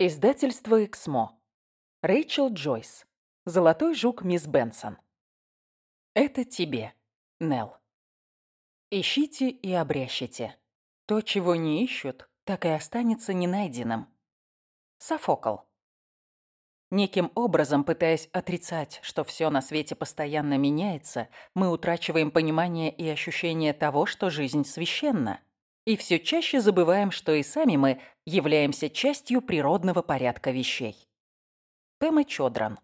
Издательство «Эксмо». Рэйчел Джойс. «Золотой жук мисс Бенсон». Это тебе, Нелл. Ищите и обрящите. То, чего не ищут, так и останется ненайденным. Софокл. Неким образом, пытаясь отрицать, что все на свете постоянно меняется, мы утрачиваем понимание и ощущение того, что жизнь священна. И все чаще забываем, что и сами мы являемся частью природного порядка вещей. Пэма Чодран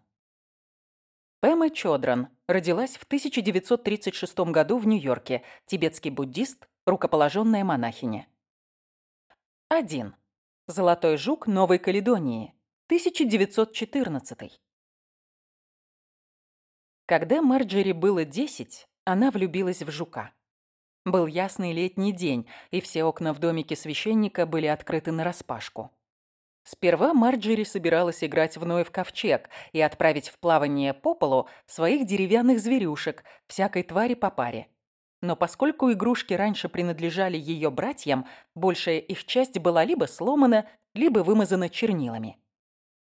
Пэма Чодран родилась в 1936 году в Нью-Йорке, тибетский буддист, рукоположенная монахиня. 1. Золотой жук Новой Каледонии, 1914. Когда Марджери было 10, она влюбилась в жука. Был ясный летний день, и все окна в домике священника были открыты нараспашку. Сперва Марджери собиралась играть в Ноев ковчег и отправить в плавание по полу своих деревянных зверюшек, всякой твари по паре. Но поскольку игрушки раньше принадлежали ее братьям, большая их часть была либо сломана, либо вымазана чернилами.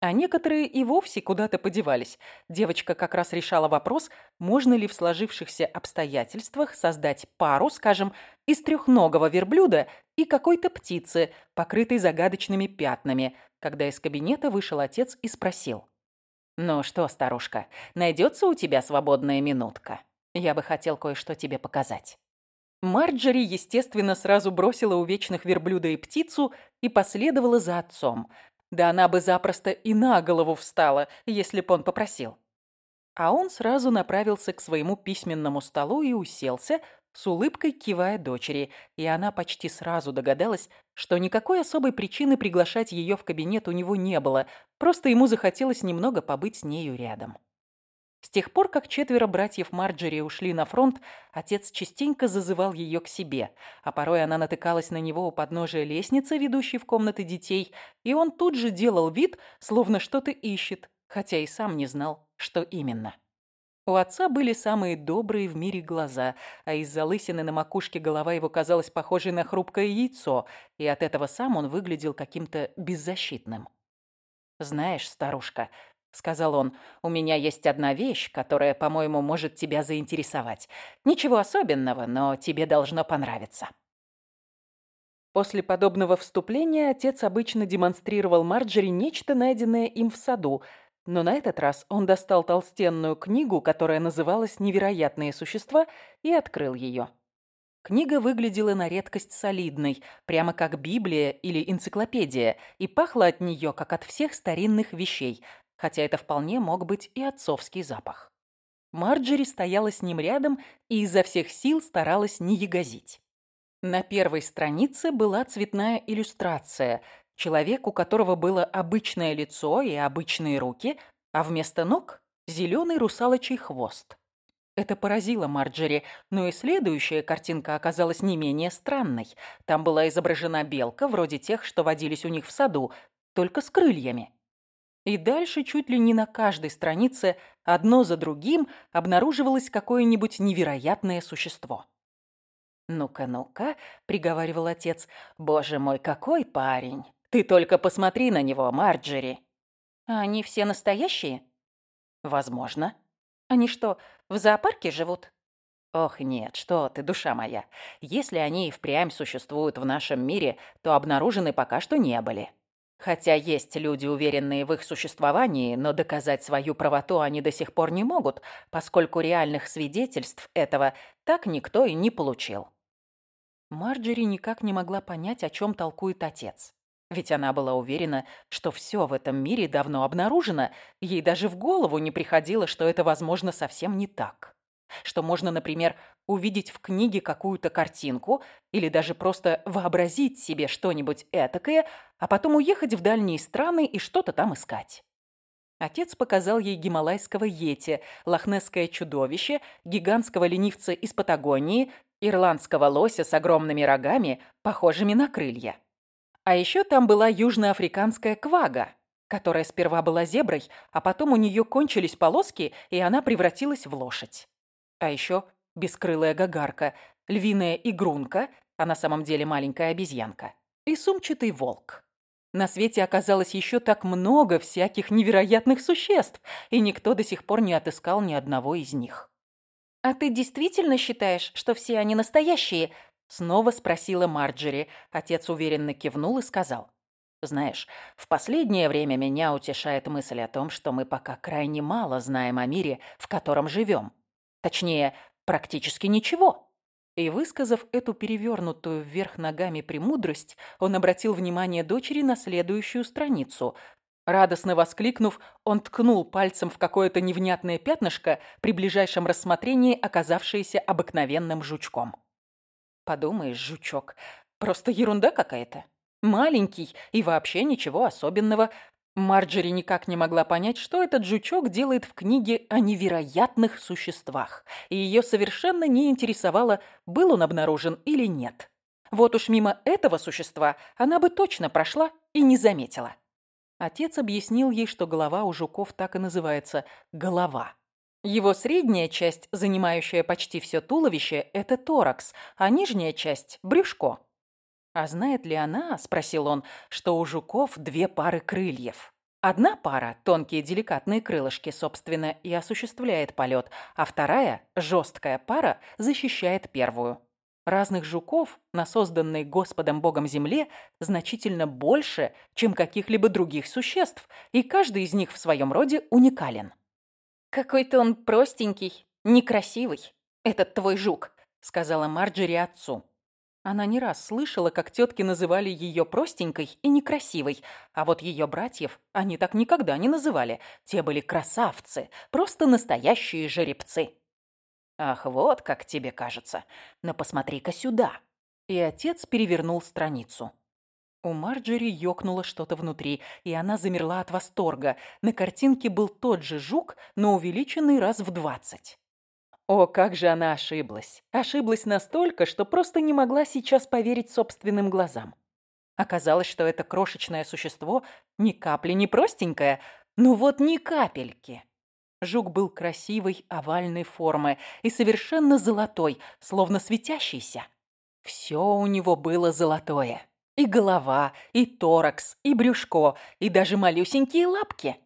А некоторые и вовсе куда-то подевались. Девочка как раз решала вопрос, можно ли в сложившихся обстоятельствах создать пару, скажем, из трехногого верблюда и какой-то птицы, покрытой загадочными пятнами, когда из кабинета вышел отец и спросил. «Ну что, старушка, найдется у тебя свободная минутка? Я бы хотел кое-что тебе показать». Марджери, естественно, сразу бросила у вечных верблюда и птицу и последовала за отцом. Да она бы запросто и на голову встала, если б он попросил. А он сразу направился к своему письменному столу и уселся, с улыбкой кивая дочери, и она почти сразу догадалась, что никакой особой причины приглашать ее в кабинет у него не было, просто ему захотелось немного побыть с нею рядом. С тех пор, как четверо братьев Марджери ушли на фронт, отец частенько зазывал ее к себе, а порой она натыкалась на него у подножия лестницы, ведущей в комнаты детей, и он тут же делал вид, словно что-то ищет, хотя и сам не знал, что именно. У отца были самые добрые в мире глаза, а из-за лысины на макушке голова его казалась похожей на хрупкое яйцо, и от этого сам он выглядел каким-то беззащитным. «Знаешь, старушка», — сказал он, — «у меня есть одна вещь, которая, по-моему, может тебя заинтересовать. Ничего особенного, но тебе должно понравиться». После подобного вступления отец обычно демонстрировал Марджери нечто, найденное им в саду, но на этот раз он достал толстенную книгу, которая называлась «Невероятные существа», и открыл ее. Книга выглядела на редкость солидной, прямо как Библия или энциклопедия, и пахла от нее, как от всех старинных вещей – хотя это вполне мог быть и отцовский запах. Марджери стояла с ним рядом и изо всех сил старалась не ягозить. На первой странице была цветная иллюстрация. Человек, у которого было обычное лицо и обычные руки, а вместо ног – зеленый русалочий хвост. Это поразило Марджери, но и следующая картинка оказалась не менее странной. Там была изображена белка, вроде тех, что водились у них в саду, только с крыльями. И дальше чуть ли не на каждой странице одно за другим обнаруживалось какое-нибудь невероятное существо. «Ну-ка, ну-ка», — приговаривал отец, — «боже мой, какой парень! Ты только посмотри на него, Марджери!» «А они все настоящие?» «Возможно». «Они что, в зоопарке живут?» «Ох, нет, что ты, душа моя. Если они и впрямь существуют в нашем мире, то обнаружены пока что не были. Хотя есть люди, уверенные в их существовании, но доказать свою правоту они до сих пор не могут, поскольку реальных свидетельств этого так никто и не получил. Марджери никак не могла понять, о чем толкует отец. Ведь она была уверена, что все в этом мире давно обнаружено, ей даже в голову не приходило, что это возможно совсем не так. Что можно, например, увидеть в книге какую-то картинку или даже просто вообразить себе что-нибудь этакое, а потом уехать в дальние страны и что-то там искать. Отец показал ей гималайского йети, лохнесское чудовище, гигантского ленивца из Патагонии, ирландского лося с огромными рогами, похожими на крылья. А еще там была южноафриканская квага, которая сперва была зеброй, а потом у нее кончились полоски, и она превратилась в лошадь. А еще бескрылая гагарка, львиная игрунка, а на самом деле маленькая обезьянка, и сумчатый волк. На свете оказалось еще так много всяких невероятных существ, и никто до сих пор не отыскал ни одного из них. «А ты действительно считаешь, что все они настоящие?» Снова спросила Марджери. Отец уверенно кивнул и сказал. «Знаешь, в последнее время меня утешает мысль о том, что мы пока крайне мало знаем о мире, в котором живем. Точнее, практически ничего». И, высказав эту перевернутую вверх ногами премудрость, он обратил внимание дочери на следующую страницу. Радостно воскликнув, он ткнул пальцем в какое-то невнятное пятнышко, при ближайшем рассмотрении оказавшееся обыкновенным жучком. Подумаешь, жучок, просто ерунда какая-то. Маленький и вообще ничего особенного, Марджери никак не могла понять, что этот жучок делает в книге о невероятных существах, и ее совершенно не интересовало, был он обнаружен или нет. Вот уж мимо этого существа она бы точно прошла и не заметила. Отец объяснил ей, что голова у жуков так и называется – голова. Его средняя часть, занимающая почти все туловище, это торакс, а нижняя часть – брюшко. «А знает ли она, — спросил он, — что у жуков две пары крыльев? Одна пара, тонкие деликатные крылышки, собственно, и осуществляет полет, а вторая, жесткая пара, защищает первую. Разных жуков на созданной Господом Богом земле значительно больше, чем каких-либо других существ, и каждый из них в своем роде уникален. «Какой-то он простенький, некрасивый, этот твой жук», — сказала Марджери отцу. Она не раз слышала, как тетки называли ее простенькой и некрасивой, а вот ее братьев они так никогда не называли. Те были красавцы, просто настоящие жеребцы. «Ах, вот как тебе кажется. Но посмотри-ка сюда». И отец перевернул страницу. У Марджери ёкнуло что-то внутри, и она замерла от восторга. На картинке был тот же жук, но увеличенный раз в двадцать. О, как же она ошиблась. Ошиблась настолько, что просто не могла сейчас поверить собственным глазам. Оказалось, что это крошечное существо ни капли не простенькое, ну вот ни капельки. Жук был красивой овальной формы и совершенно золотой, словно светящийся. Все у него было золотое. И голова, и торакс, и брюшко, и даже малюсенькие лапки.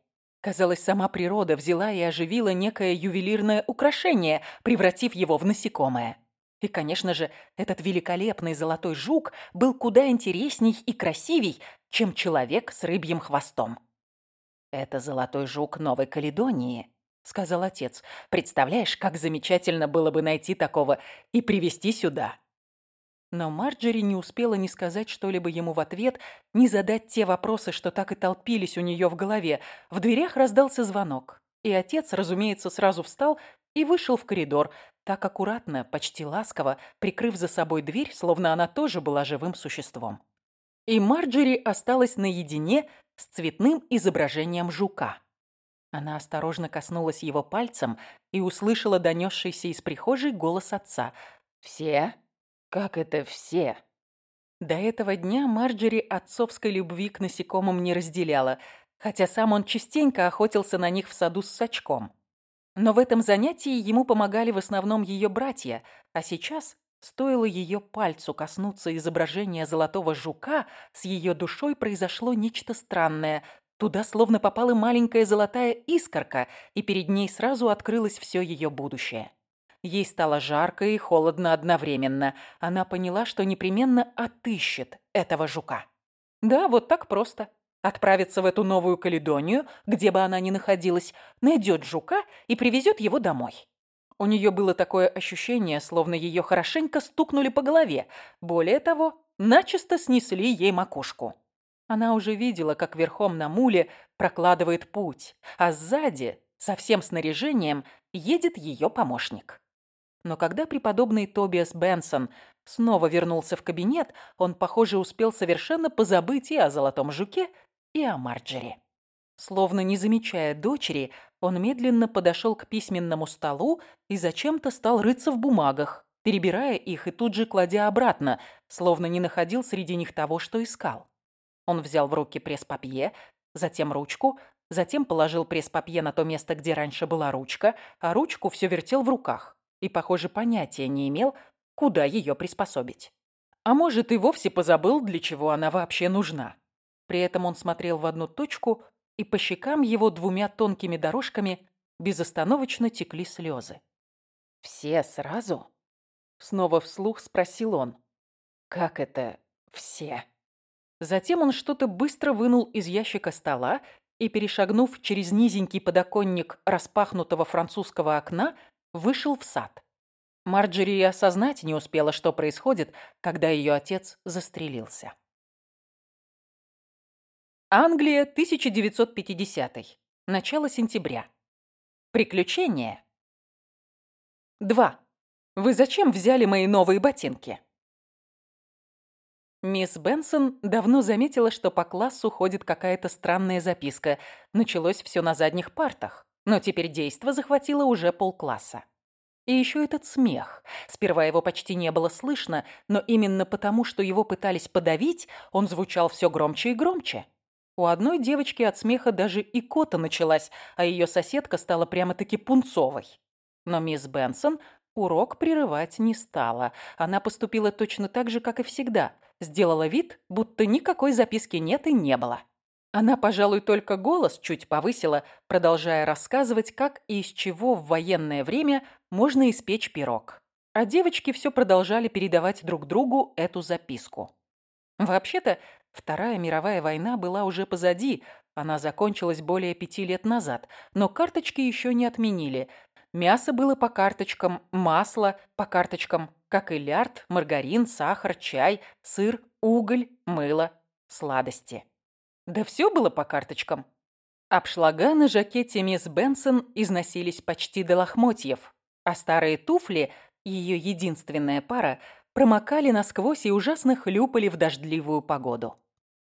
Казалось, сама природа взяла и оживила некое ювелирное украшение, превратив его в насекомое. И, конечно же, этот великолепный золотой жук был куда интересней и красивей, чем человек с рыбьим хвостом. «Это золотой жук Новой Каледонии», — сказал отец. «Представляешь, как замечательно было бы найти такого и привезти сюда». Но Марджери не успела ни сказать что-либо ему в ответ, ни задать те вопросы, что так и толпились у нее в голове. В дверях раздался звонок. И отец, разумеется, сразу встал и вышел в коридор, так аккуратно, почти ласково, прикрыв за собой дверь, словно она тоже была живым существом. И Марджери осталась наедине с цветным изображением жука. Она осторожно коснулась его пальцем и услышала донесшийся из прихожей голос отца. «Все как это все? До этого дня Марджери отцовской любви к насекомым не разделяла, хотя сам он частенько охотился на них в саду с сачком. Но в этом занятии ему помогали в основном ее братья, а сейчас, стоило ее пальцу коснуться изображения золотого жука, с ее душой произошло нечто странное. Туда словно попала маленькая золотая искорка, и перед ней сразу открылось все ее будущее. Ей стало жарко и холодно одновременно. Она поняла, что непременно отыщет этого жука. Да, вот так просто. Отправится в эту новую Каледонию, где бы она ни находилась, найдет жука и привезет его домой. У нее было такое ощущение, словно ее хорошенько стукнули по голове. Более того, начисто снесли ей макушку. Она уже видела, как верхом на муле прокладывает путь, а сзади, со всем снаряжением, едет ее помощник. Но когда преподобный Тобиас Бенсон снова вернулся в кабинет, он, похоже, успел совершенно позабыть и о золотом жуке, и о Марджери. Словно не замечая дочери, он медленно подошел к письменному столу и зачем-то стал рыться в бумагах, перебирая их и тут же кладя обратно, словно не находил среди них того, что искал. Он взял в руки пресс-папье, затем ручку, затем положил пресс-папье на то место, где раньше была ручка, а ручку все вертел в руках и, похоже, понятия не имел, куда ее приспособить. А может, и вовсе позабыл, для чего она вообще нужна. При этом он смотрел в одну точку, и по щекам его двумя тонкими дорожками безостановочно текли слезы. «Все сразу?» Снова вслух спросил он. «Как это все?» Затем он что-то быстро вынул из ящика стола и, перешагнув через низенький подоконник распахнутого французского окна, вышел в сад. Марджери осознать не успела, что происходит, когда ее отец застрелился. Англия, 1950. Начало сентября. Приключения. 2. Вы зачем взяли мои новые ботинки? Мисс Бенсон давно заметила, что по классу ходит какая-то странная записка. Началось все на задних партах, но теперь действо захватило уже полкласса. И еще этот смех. Сперва его почти не было слышно, но именно потому, что его пытались подавить, он звучал все громче и громче. У одной девочки от смеха даже икота началась, а ее соседка стала прямо-таки пунцовой. Но мисс Бенсон урок прерывать не стала. Она поступила точно так же, как и всегда. Сделала вид, будто никакой записки нет и не было. Она, пожалуй, только голос чуть повысила, продолжая рассказывать, как и из чего в военное время можно испечь пирог. А девочки все продолжали передавать друг другу эту записку. Вообще-то, Вторая мировая война была уже позади, она закончилась более пяти лет назад, но карточки еще не отменили. Мясо было по карточкам, масло по карточкам, как и лярд, маргарин, сахар, чай, сыр, уголь, мыло, сладости. Да все было по карточкам. Обшлага на жакете мисс Бенсон износились почти до лохмотьев, а старые туфли, ее единственная пара, промокали насквозь и ужасно хлюпали в дождливую погоду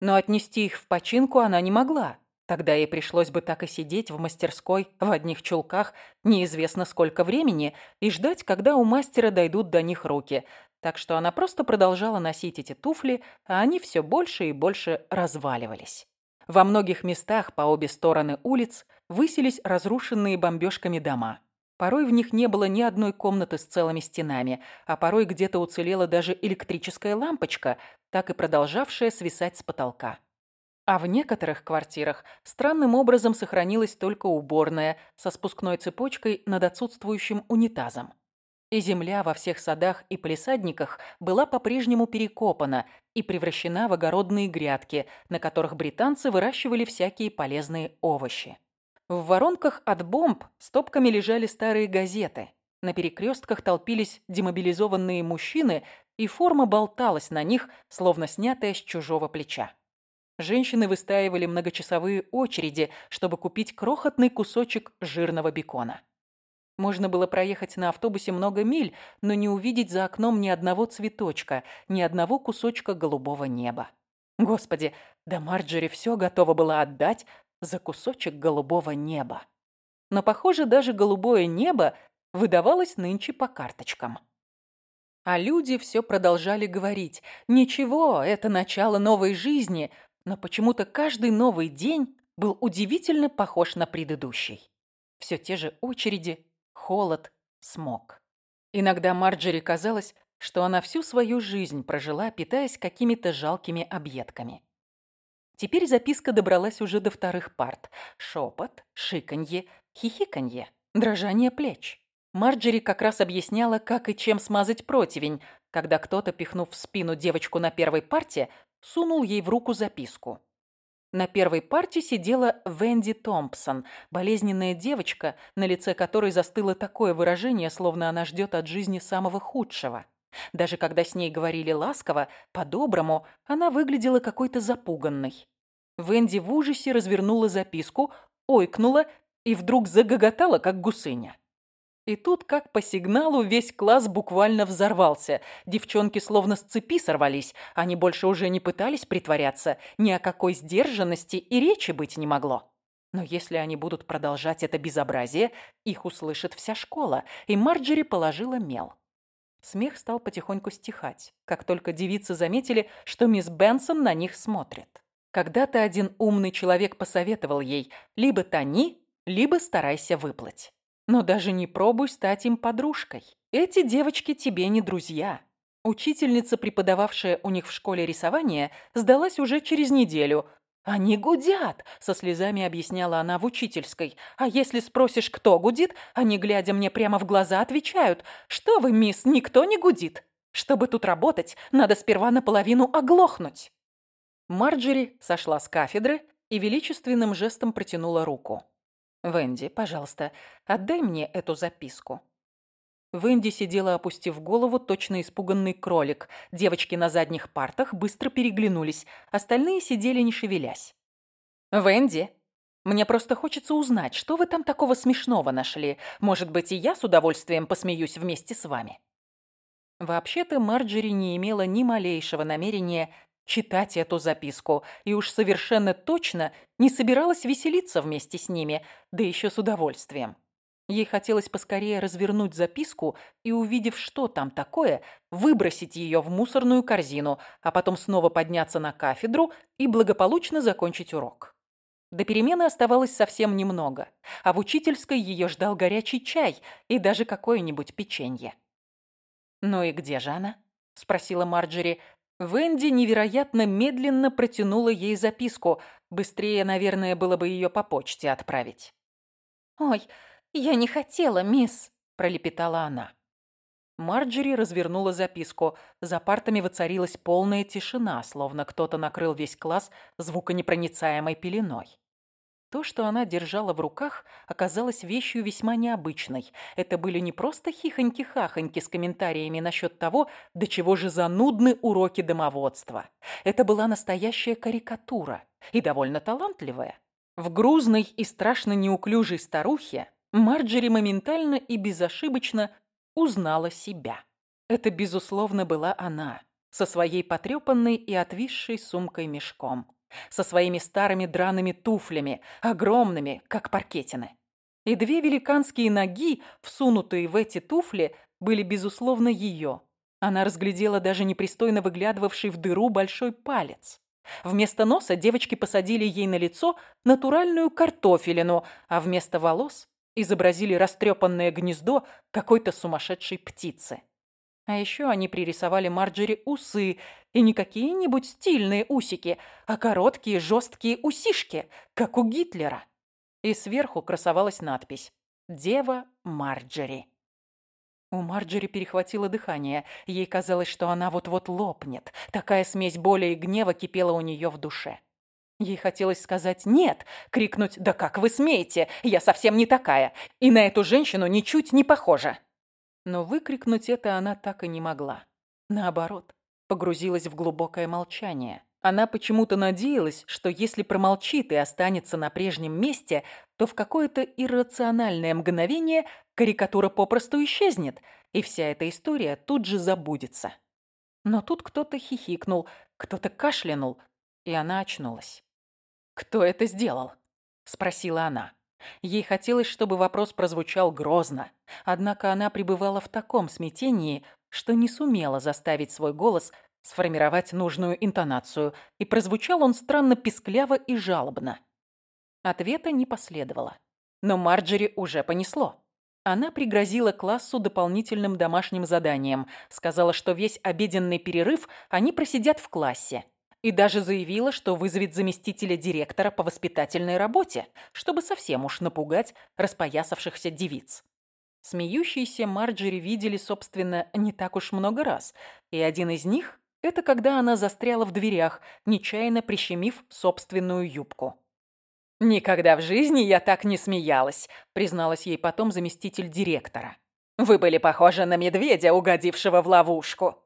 но отнести их в починку она не могла. Тогда ей пришлось бы так и сидеть в мастерской в одних чулках неизвестно сколько времени и ждать, когда у мастера дойдут до них руки. Так что она просто продолжала носить эти туфли, а они все больше и больше разваливались. Во многих местах по обе стороны улиц высились разрушенные бомбежками дома. Порой в них не было ни одной комнаты с целыми стенами, а порой где-то уцелела даже электрическая лампочка, так и продолжавшая свисать с потолка. А в некоторых квартирах странным образом сохранилась только уборная со спускной цепочкой над отсутствующим унитазом. И земля во всех садах и палисадниках была по-прежнему перекопана и превращена в огородные грядки, на которых британцы выращивали всякие полезные овощи. В воронках от бомб стопками лежали старые газеты. На перекрестках толпились демобилизованные мужчины, и форма болталась на них, словно снятая с чужого плеча. Женщины выстаивали многочасовые очереди, чтобы купить крохотный кусочек жирного бекона. Можно было проехать на автобусе много миль, но не увидеть за окном ни одного цветочка, ни одного кусочка голубого неба. Господи, да Марджери все готова была отдать за кусочек голубого неба. Но, похоже, даже голубое небо выдавалось нынче по карточкам. А люди все продолжали говорить. Ничего, это начало новой жизни, но почему-то каждый новый день был удивительно похож на предыдущий. Все те же очереди, холод, смог. Иногда Марджери казалось, что она всю свою жизнь прожила, питаясь какими-то жалкими объедками. Теперь записка добралась уже до вторых парт. Шепот, шиканье, хихиканье, дрожание плеч. Марджери как раз объясняла, как и чем смазать противень, когда кто-то, пихнув в спину девочку на первой парте, сунул ей в руку записку. На первой парте сидела Венди Томпсон, болезненная девочка, на лице которой застыло такое выражение, словно она ждет от жизни самого худшего. Даже когда с ней говорили ласково, по-доброму, она выглядела какой-то запуганной. Венди в ужасе развернула записку, ойкнула и вдруг загоготала, как гусыня. И тут, как по сигналу, весь класс буквально взорвался. Девчонки словно с цепи сорвались. Они больше уже не пытались притворяться. Ни о какой сдержанности и речи быть не могло. Но если они будут продолжать это безобразие, их услышит вся школа. И Марджери положила мел. Смех стал потихоньку стихать, как только девицы заметили, что мисс Бенсон на них смотрит. Когда-то один умный человек посоветовал ей либо тони, либо старайся выплыть. Но даже не пробуй стать им подружкой. Эти девочки тебе не друзья. Учительница, преподававшая у них в школе рисование, сдалась уже через неделю, «Они гудят!» — со слезами объясняла она в учительской. «А если спросишь, кто гудит, они, глядя мне прямо в глаза, отвечают. Что вы, мисс, никто не гудит. Чтобы тут работать, надо сперва наполовину оглохнуть». Марджери сошла с кафедры и величественным жестом протянула руку. «Венди, пожалуйста, отдай мне эту записку». Венди сидела, опустив голову, точно испуганный кролик. Девочки на задних партах быстро переглянулись, остальные сидели, не шевелясь. «Венди, мне просто хочется узнать, что вы там такого смешного нашли. Может быть, и я с удовольствием посмеюсь вместе с вами». Вообще-то Марджери не имела ни малейшего намерения читать эту записку и уж совершенно точно не собиралась веселиться вместе с ними, да еще с удовольствием. Ей хотелось поскорее развернуть записку и, увидев, что там такое, выбросить ее в мусорную корзину, а потом снова подняться на кафедру и благополучно закончить урок. До перемены оставалось совсем немного, а в учительской ее ждал горячий чай и даже какое-нибудь печенье. «Ну и где же она?» – спросила Марджери. Венди невероятно медленно протянула ей записку. Быстрее, наверное, было бы ее по почте отправить. «Ой, «Я не хотела, мисс», – пролепетала она. Марджери развернула записку. За партами воцарилась полная тишина, словно кто-то накрыл весь класс звуконепроницаемой пеленой. То, что она держала в руках, оказалось вещью весьма необычной. Это были не просто хихоньки-хахоньки с комментариями насчет того, до чего же занудны уроки домоводства. Это была настоящая карикатура и довольно талантливая. В грузной и страшно неуклюжей старухе Марджери моментально и безошибочно узнала себя. Это, безусловно, была она, со своей потрепанной и отвисшей сумкой-мешком, со своими старыми драными туфлями, огромными, как паркетины. И две великанские ноги, всунутые в эти туфли, были, безусловно, ее. Она разглядела даже непристойно выглядывавший в дыру большой палец. Вместо носа девочки посадили ей на лицо натуральную картофелину, а вместо волос изобразили растрепанное гнездо какой-то сумасшедшей птицы. А еще они пририсовали Марджери усы, и не какие-нибудь стильные усики, а короткие жесткие усишки, как у Гитлера. И сверху красовалась надпись «Дева Марджери». У Марджери перехватило дыхание. Ей казалось, что она вот-вот лопнет. Такая смесь боли и гнева кипела у нее в душе. Ей хотелось сказать «нет», крикнуть «да как вы смеете, я совсем не такая, и на эту женщину ничуть не похожа». Но выкрикнуть это она так и не могла. Наоборот, погрузилась в глубокое молчание. Она почему-то надеялась, что если промолчит и останется на прежнем месте, то в какое-то иррациональное мгновение карикатура попросту исчезнет, и вся эта история тут же забудется. Но тут кто-то хихикнул, кто-то кашлянул, и она очнулась. «Кто это сделал?» – спросила она. Ей хотелось, чтобы вопрос прозвучал грозно, однако она пребывала в таком смятении, что не сумела заставить свой голос сформировать нужную интонацию, и прозвучал он странно пискляво и жалобно. Ответа не последовало. Но Марджери уже понесло. Она пригрозила классу дополнительным домашним заданием, сказала, что весь обеденный перерыв они просидят в классе, и даже заявила, что вызовет заместителя директора по воспитательной работе, чтобы совсем уж напугать распоясавшихся девиц. Смеющиеся Марджери видели, собственно, не так уж много раз, и один из них – это когда она застряла в дверях, нечаянно прищемив собственную юбку. «Никогда в жизни я так не смеялась», – призналась ей потом заместитель директора. «Вы были похожи на медведя, угодившего в ловушку».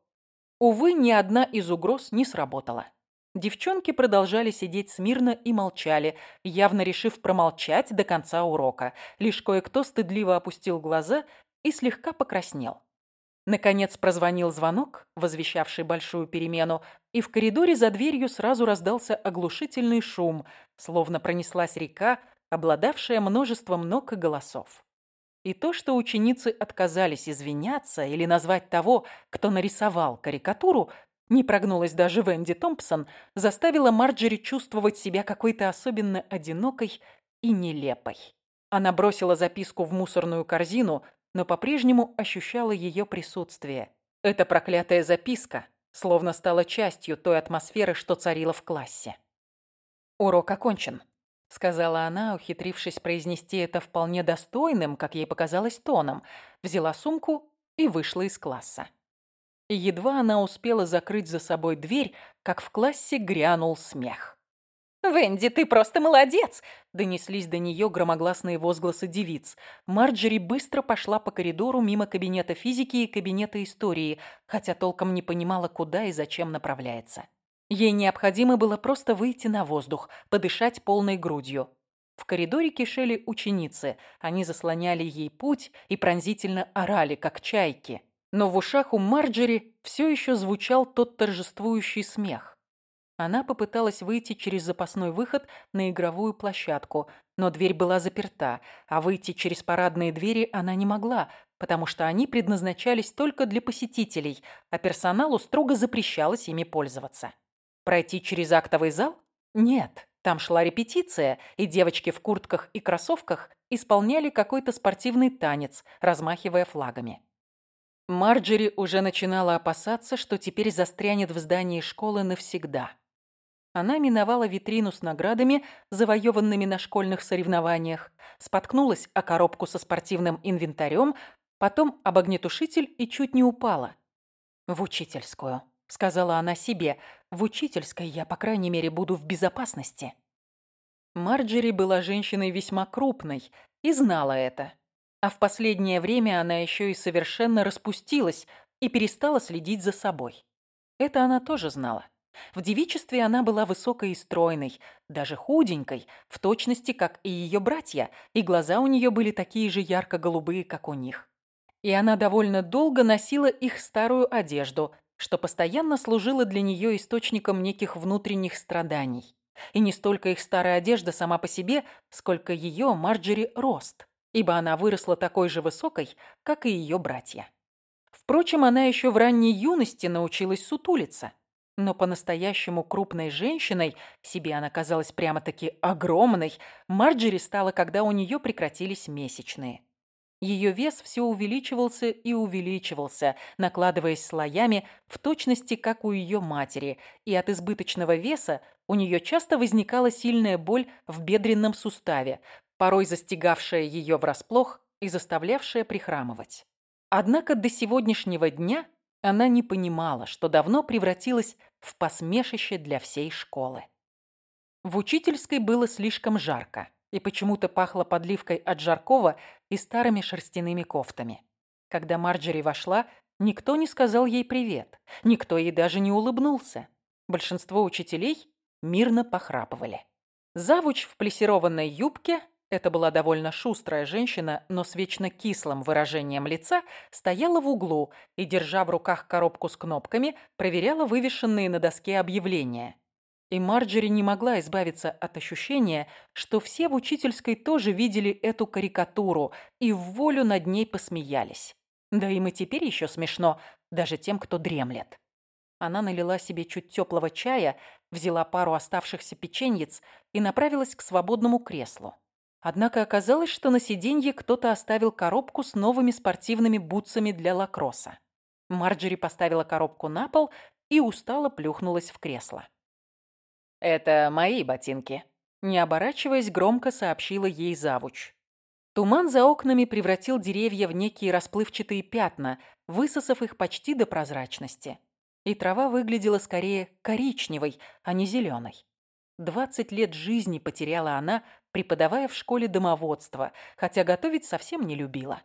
Увы, ни одна из угроз не сработала. Девчонки продолжали сидеть смирно и молчали, явно решив промолчать до конца урока. Лишь кое-кто стыдливо опустил глаза и слегка покраснел. Наконец прозвонил звонок, возвещавший большую перемену, и в коридоре за дверью сразу раздался оглушительный шум, словно пронеслась река, обладавшая множеством ног и голосов. И то, что ученицы отказались извиняться или назвать того, кто нарисовал карикатуру, не прогнулась даже Венди Томпсон, заставила Марджери чувствовать себя какой-то особенно одинокой и нелепой. Она бросила записку в мусорную корзину, но по-прежнему ощущала ее присутствие. Эта проклятая записка словно стала частью той атмосферы, что царила в классе. «Урок окончен», — сказала она, ухитрившись произнести это вполне достойным, как ей показалось, тоном, взяла сумку и вышла из класса. И едва она успела закрыть за собой дверь, как в классе грянул смех. «Венди, ты просто молодец!» Донеслись до нее громогласные возгласы девиц. Марджери быстро пошла по коридору мимо кабинета физики и кабинета истории, хотя толком не понимала, куда и зачем направляется. Ей необходимо было просто выйти на воздух, подышать полной грудью. В коридоре кишели ученицы. Они заслоняли ей путь и пронзительно орали, как чайки. Но в ушах у Марджери все еще звучал тот торжествующий смех. Она попыталась выйти через запасной выход на игровую площадку, но дверь была заперта, а выйти через парадные двери она не могла, потому что они предназначались только для посетителей, а персоналу строго запрещалось ими пользоваться. Пройти через актовый зал? Нет, там шла репетиция, и девочки в куртках и кроссовках исполняли какой-то спортивный танец, размахивая флагами. Марджери уже начинала опасаться, что теперь застрянет в здании школы навсегда. Она миновала витрину с наградами, завоеванными на школьных соревнованиях, споткнулась о коробку со спортивным инвентарем, потом об огнетушитель и чуть не упала. «В учительскую», — сказала она себе. «В учительской я, по крайней мере, буду в безопасности». Марджери была женщиной весьма крупной и знала это. А в последнее время она еще и совершенно распустилась и перестала следить за собой. Это она тоже знала. В девичестве она была высокой и стройной, даже худенькой, в точности, как и ее братья, и глаза у нее были такие же ярко-голубые, как у них. И она довольно долго носила их старую одежду, что постоянно служило для нее источником неких внутренних страданий. И не столько их старая одежда сама по себе, сколько ее, Марджери, рост, ибо она выросла такой же высокой, как и ее братья. Впрочем, она еще в ранней юности научилась сутулиться. Но по-настоящему крупной женщиной, себе она казалась прямо-таки огромной, Марджери стала, когда у нее прекратились месячные. Ее вес все увеличивался и увеличивался, накладываясь слоями в точности, как у ее матери, и от избыточного веса у нее часто возникала сильная боль в бедренном суставе, порой застигавшая ее врасплох и заставлявшая прихрамывать. Однако до сегодняшнего дня она не понимала, что давно превратилась в посмешище для всей школы. В учительской было слишком жарко, и почему-то пахло подливкой от жаркого и старыми шерстяными кофтами. Когда Марджери вошла, никто не сказал ей привет, никто ей даже не улыбнулся. Большинство учителей мирно похрапывали. Завуч в плесированной юбке это была довольно шустрая женщина, но с вечно кислым выражением лица, стояла в углу и, держа в руках коробку с кнопками, проверяла вывешенные на доске объявления. И Марджери не могла избавиться от ощущения, что все в учительской тоже видели эту карикатуру и в волю над ней посмеялись. Да им и теперь еще смешно, даже тем, кто дремлет. Она налила себе чуть теплого чая, взяла пару оставшихся печеньец и направилась к свободному креслу. Однако оказалось, что на сиденье кто-то оставил коробку с новыми спортивными бутсами для лакросса. Марджери поставила коробку на пол и устало плюхнулась в кресло. «Это мои ботинки», — не оборачиваясь, громко сообщила ей завуч. Туман за окнами превратил деревья в некие расплывчатые пятна, высосав их почти до прозрачности. И трава выглядела скорее коричневой, а не зеленой. Двадцать лет жизни потеряла она, преподавая в школе домоводства, хотя готовить совсем не любила.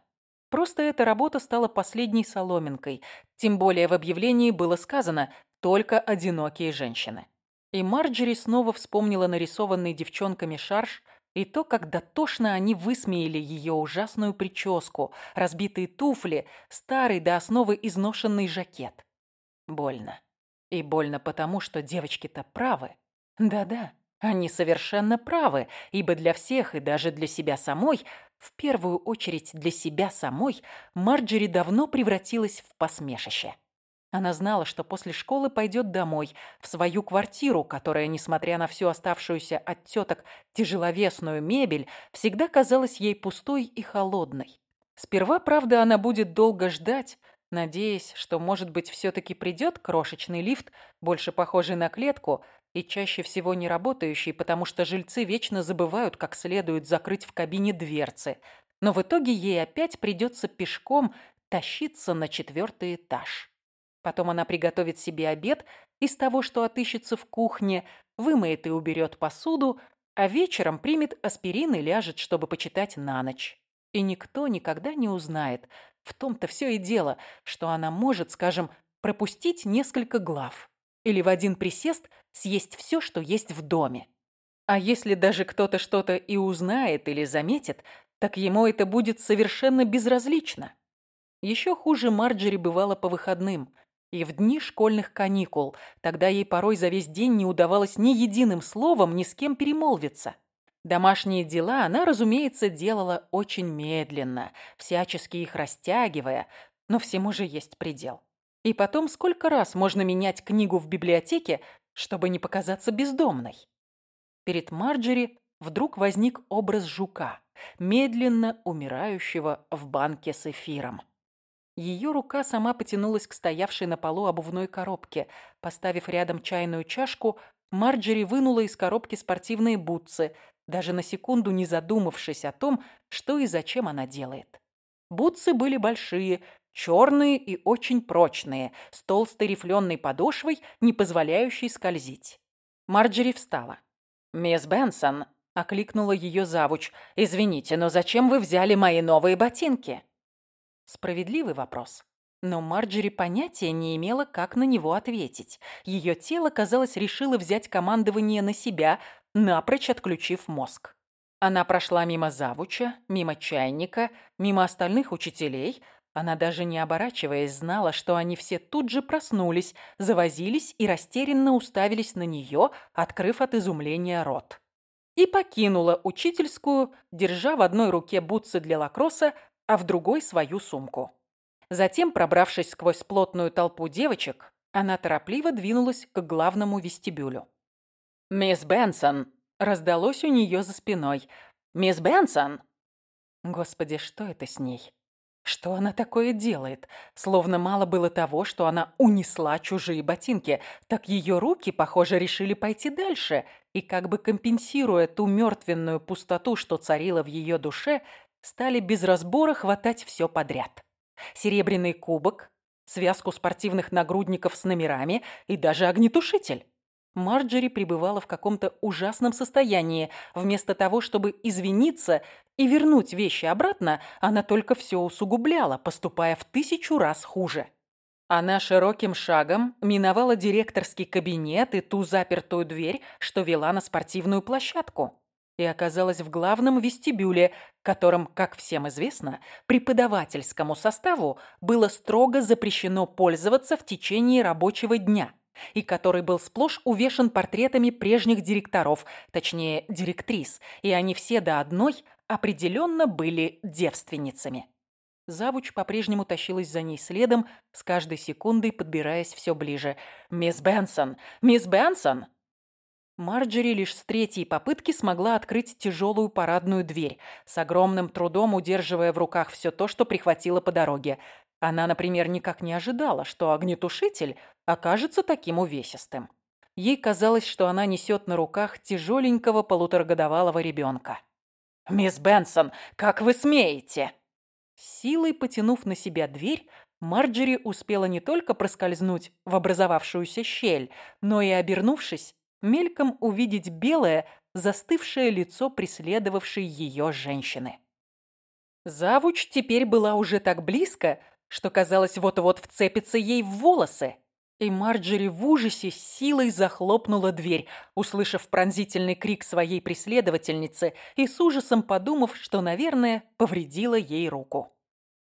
Просто эта работа стала последней соломинкой, тем более в объявлении было сказано «только одинокие женщины». И Марджери снова вспомнила нарисованный девчонками шарж и то, как дотошно они высмеяли ее ужасную прическу, разбитые туфли, старый до основы изношенный жакет. Больно. И больно потому, что девочки-то правы. Да-да, они совершенно правы, ибо для всех и даже для себя самой, в первую очередь для себя самой, Марджери давно превратилась в посмешище. Она знала, что после школы пойдет домой, в свою квартиру, которая, несмотря на всю оставшуюся от теток тяжеловесную мебель, всегда казалась ей пустой и холодной. Сперва, правда, она будет долго ждать, надеясь, что, может быть, все-таки придет крошечный лифт, больше похожий на клетку, и чаще всего не работающий, потому что жильцы вечно забывают, как следует закрыть в кабине дверцы. Но в итоге ей опять придется пешком тащиться на четвертый этаж. Потом она приготовит себе обед из того, что отыщется в кухне, вымоет и уберет посуду, а вечером примет аспирин и ляжет, чтобы почитать на ночь. И никто никогда не узнает. В том-то все и дело, что она может, скажем, пропустить несколько глав. Или в один присест съесть все, что есть в доме. А если даже кто-то что-то и узнает или заметит, так ему это будет совершенно безразлично. Еще хуже Марджери бывало по выходным и в дни школьных каникул. Тогда ей порой за весь день не удавалось ни единым словом ни с кем перемолвиться. Домашние дела она, разумеется, делала очень медленно, всячески их растягивая, но всему же есть предел. И потом, сколько раз можно менять книгу в библиотеке, чтобы не показаться бездомной? Перед Марджери вдруг возник образ жука, медленно умирающего в банке с эфиром. Ее рука сама потянулась к стоявшей на полу обувной коробке. Поставив рядом чайную чашку, Марджери вынула из коробки спортивные бутсы, даже на секунду не задумавшись о том, что и зачем она делает. Бутсы были большие, черные и очень прочные, с толстой рифленой подошвой, не позволяющей скользить. Марджери встала. «Мисс Бенсон», — окликнула ее завуч, — «извините, но зачем вы взяли мои новые ботинки?» Справедливый вопрос. Но Марджери понятия не имела, как на него ответить. Ее тело, казалось, решило взять командование на себя, напрочь отключив мозг. Она прошла мимо завуча, мимо чайника, мимо остальных учителей. Она даже не оборачиваясь знала, что они все тут же проснулись, завозились и растерянно уставились на нее, открыв от изумления рот. И покинула учительскую, держа в одной руке бутсы для лакросса, а в другой свою сумку. Затем, пробравшись сквозь плотную толпу девочек, она торопливо двинулась к главному вестибюлю. «Мисс Бенсон!» — раздалось у нее за спиной. «Мисс Бенсон!» Господи, что это с ней? Что она такое делает? Словно мало было того, что она унесла чужие ботинки, так ее руки, похоже, решили пойти дальше, и как бы компенсируя ту мертвенную пустоту, что царила в ее душе, стали без разбора хватать все подряд. Серебряный кубок, связку спортивных нагрудников с номерами и даже огнетушитель. Марджери пребывала в каком-то ужасном состоянии. Вместо того, чтобы извиниться и вернуть вещи обратно, она только все усугубляла, поступая в тысячу раз хуже. Она широким шагом миновала директорский кабинет и ту запертую дверь, что вела на спортивную площадку, и оказалась в главном вестибюле, которым, как всем известно, преподавательскому составу было строго запрещено пользоваться в течение рабочего дня – и который был сплошь увешан портретами прежних директоров, точнее, директрис, и они все до одной определенно были девственницами. Завуч по-прежнему тащилась за ней следом, с каждой секундой подбираясь все ближе. «Мисс Бенсон! Мисс Бенсон!» Марджери лишь с третьей попытки смогла открыть тяжелую парадную дверь, с огромным трудом удерживая в руках все то, что прихватила по дороге. Она, например, никак не ожидала, что огнетушитель окажется таким увесистым. Ей казалось, что она несет на руках тяжеленького полуторагодовалого ребенка. «Мисс Бенсон, как вы смеете?» Силой потянув на себя дверь, Марджери успела не только проскользнуть в образовавшуюся щель, но и, обернувшись, мельком увидеть белое, застывшее лицо преследовавшей ее женщины. Завуч теперь была уже так близко, что, казалось, вот-вот вцепится ей в волосы. И Марджери в ужасе с силой захлопнула дверь, услышав пронзительный крик своей преследовательницы и с ужасом подумав, что, наверное, повредила ей руку.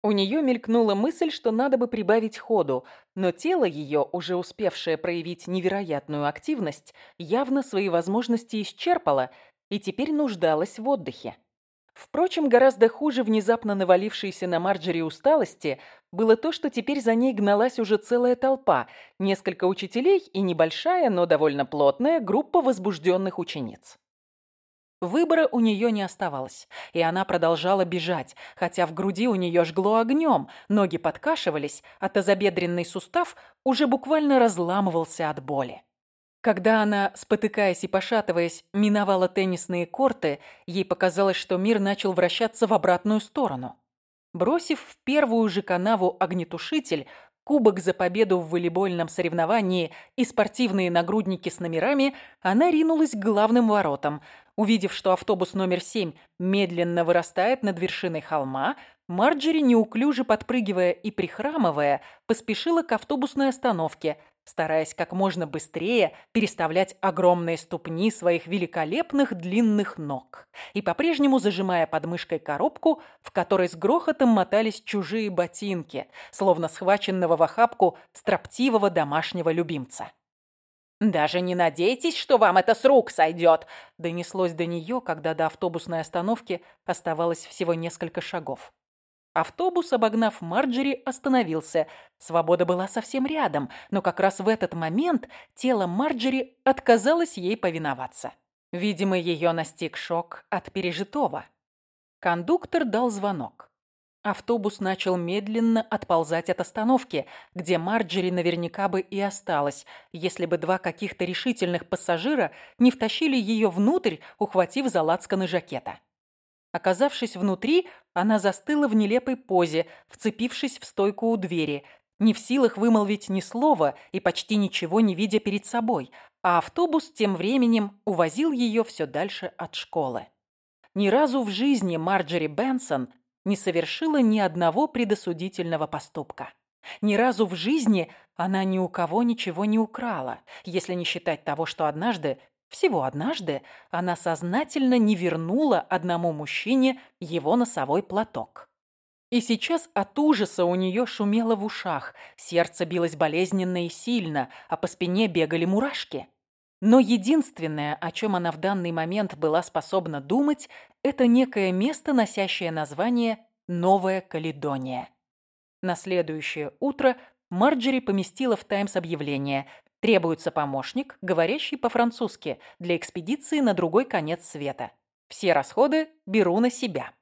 У нее мелькнула мысль, что надо бы прибавить ходу, но тело ее, уже успевшее проявить невероятную активность, явно свои возможности исчерпало и теперь нуждалось в отдыхе. Впрочем, гораздо хуже внезапно навалившейся на Марджери усталости было то, что теперь за ней гналась уже целая толпа, несколько учителей и небольшая, но довольно плотная группа возбужденных учениц. Выбора у нее не оставалось, и она продолжала бежать, хотя в груди у нее жгло огнем, ноги подкашивались, а тазобедренный сустав уже буквально разламывался от боли. Когда она, спотыкаясь и пошатываясь, миновала теннисные корты, ей показалось, что мир начал вращаться в обратную сторону. Бросив в первую же канаву огнетушитель, кубок за победу в волейбольном соревновании и спортивные нагрудники с номерами, она ринулась к главным воротам. Увидев, что автобус номер 7 медленно вырастает над вершиной холма, Марджери, неуклюже подпрыгивая и прихрамывая, поспешила к автобусной остановке, стараясь как можно быстрее переставлять огромные ступни своих великолепных длинных ног и по-прежнему зажимая под мышкой коробку, в которой с грохотом мотались чужие ботинки, словно схваченного в охапку строптивого домашнего любимца. «Даже не надейтесь, что вам это с рук сойдет!» донеслось до нее, когда до автобусной остановки оставалось всего несколько шагов. Автобус, обогнав Марджери, остановился. Свобода была совсем рядом, но как раз в этот момент тело Марджери отказалось ей повиноваться. Видимо, ее настиг шок от пережитого. Кондуктор дал звонок. Автобус начал медленно отползать от остановки, где Марджери наверняка бы и осталась, если бы два каких-то решительных пассажира не втащили ее внутрь, ухватив за лацканы жакета. Оказавшись внутри, она застыла в нелепой позе, вцепившись в стойку у двери, не в силах вымолвить ни слова и почти ничего не видя перед собой, а автобус тем временем увозил ее все дальше от школы. Ни разу в жизни Марджери Бенсон не совершила ни одного предосудительного поступка. Ни разу в жизни она ни у кого ничего не украла, если не считать того, что однажды всего однажды она сознательно не вернула одному мужчине его носовой платок. И сейчас от ужаса у нее шумело в ушах, сердце билось болезненно и сильно, а по спине бегали мурашки. Но единственное, о чем она в данный момент была способна думать, это некое место, носящее название «Новая Каледония». На следующее утро Марджери поместила в «Таймс» объявление Требуется помощник, говорящий по-французски, для экспедиции на другой конец света. Все расходы беру на себя.